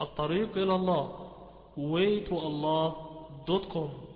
الطريق إلى الله. Waytoallah.com